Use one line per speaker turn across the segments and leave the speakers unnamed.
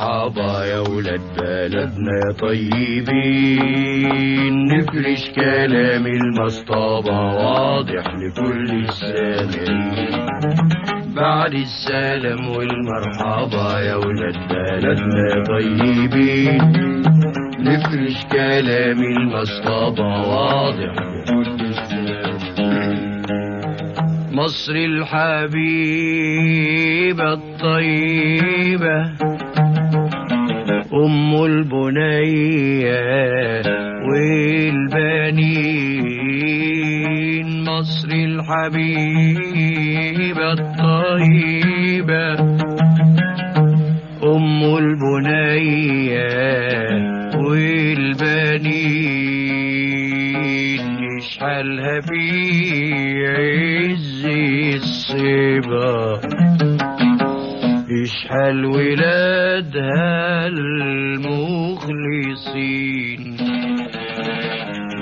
والمرحبا يا ولاد بلدنا يا طيبين. نفرش كلام المصطبة واضح لكل السامعين. بعد السلام والمرحبا يا ولاد بلدنا يا طيبين. نفرش كلام المصطبة واضح لكل مصر الحبيبة الطيبة أم البنية والبنين مصر الحبيبة الطيبة أم البنية والبنين يشحلها في عز الصبا يشحل ولادها المخلصين.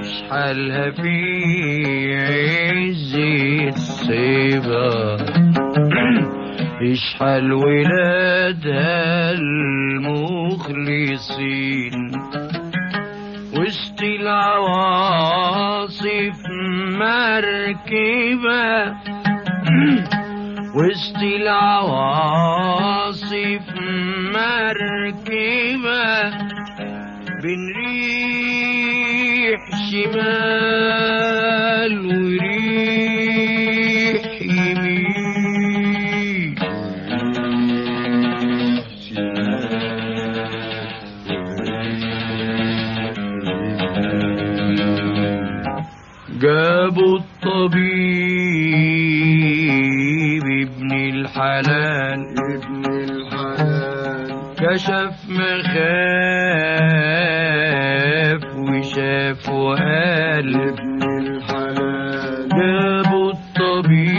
يشحلها في عز الصبا يشحل ولادها المخلصين. وسط العواصف مركبة. وسط العواصف مركبة بنريح شمال. الحلال
ابن الحلال
كشف مخاف وشاف وقال
ابن الحلال
جابوا الطبيب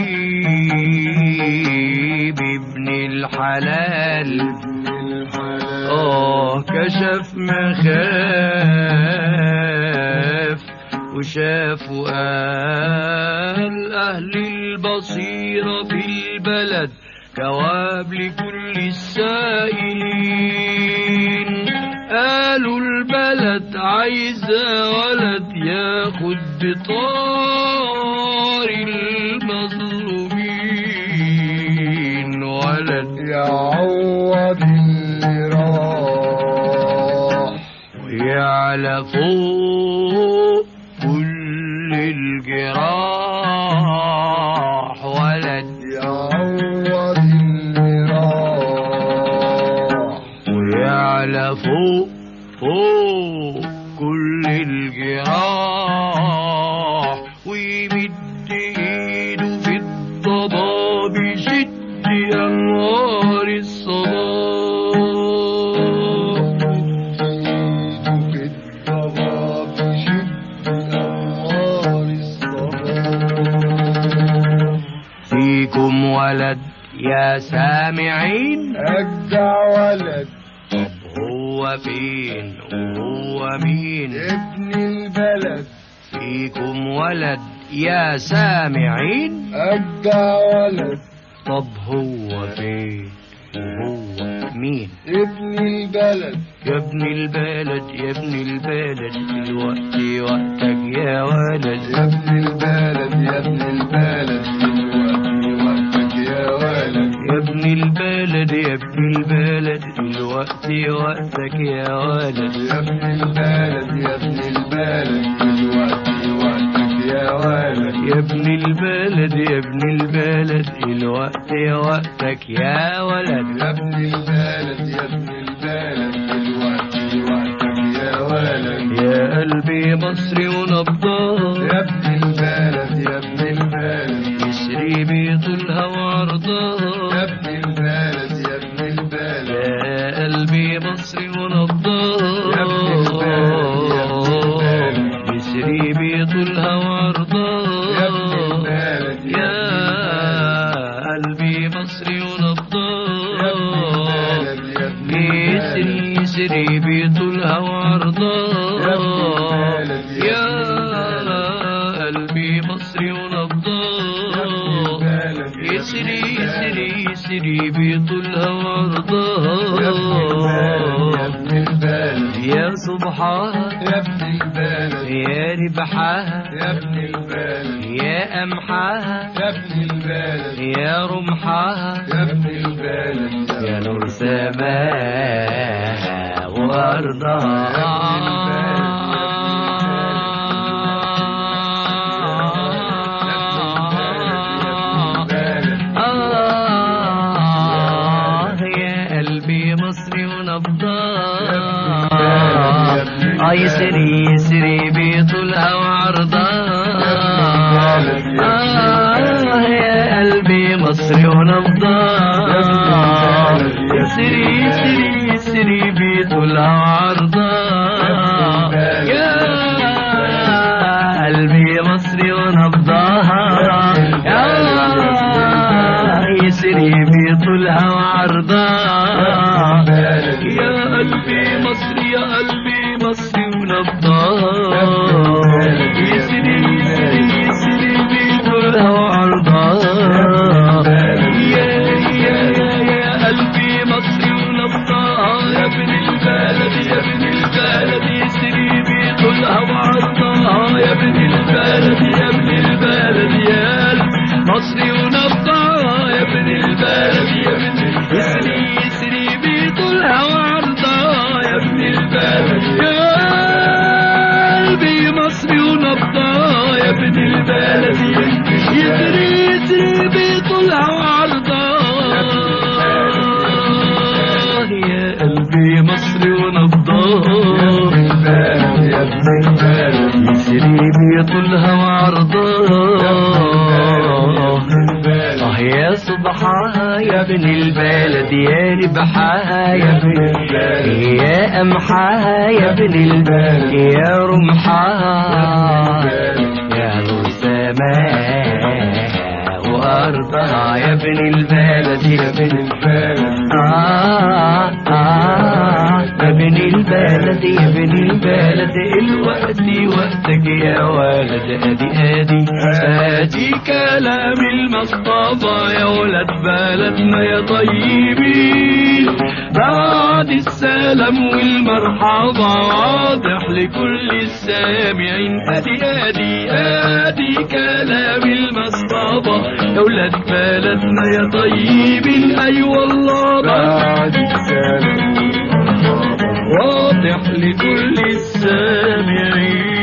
ابن الحلال.
ابن الحلال.
آه كشف مخاف وشاف وقال أهل البصيرة في البلد جواب لكل السائلين. قالوا البلد عايزة ولد ياخد بطار المظلومين. ولد
يعوض اللي راح
ويعلى فوق فوق فوق كل الجراح ويمد إيده في الضباب يشد أنوار الصباح
في الضباب شد أنوار الصباح
فيكم ولد يا سامعين.
أجدع ولد.
هو فين؟ وهو مين؟
ابن البلد.
فيكم ولد يا سامعين؟
أجدع ولد.
طب هو فين؟ وهو مين؟
ابن البلد.
يا ابن البلد يا ابن البلد الوقت وقتك يا ولد.
يا ابن البلد يا ابن
ابن البلد الوقت وقتك يا ولد.
يا ابن البلد يا ابن البلد دلوقتي وقتك يا ولد.
يا ابن البلد يا ابن البلد الوقت وقتك يا ولد.
يا ابن البلد يا ابن البلد دلوقتي وقتك يا ولد.
يا قلبي مصري قلبي مصري
البلد.
يسري
ابن
وعرضها
البلد
يا قلبي مصري
ابن
يسري يسري بطولها وعرضها
يا
يا قلبي مصري ونبضان يسري يسري يسري بطولها وعرضها صبحها
يا ابن البلد
يا صبحاها ابن البلد
يا ربحاها يا ابن البلد
يا أمحاها
يا ابن البلد
يا رمحاها
يا ابن البلد
يا نور سماها وأرضها آه يسري يسري بطولها وعرضها آه يا قلبي مصري ونبضاه قلبي مصري البلد يسري بطولها وعرضها آه يا صبحها يا ابن البلد يا ربحها يا ابن يا أمحاها يا ابن البلد. يا رمحها وقتك يا ولد أدي أدي. أدي كلام المصطفى يا ولد بلدنا يا طيبين. بعد السلام والمرحبا واضح لكل السامعين. أدي أدي أدي كلام المصطفى يا ولد بلدنا يا طيبين. أي والله
بعد السلام.
واضح لكل السامعين.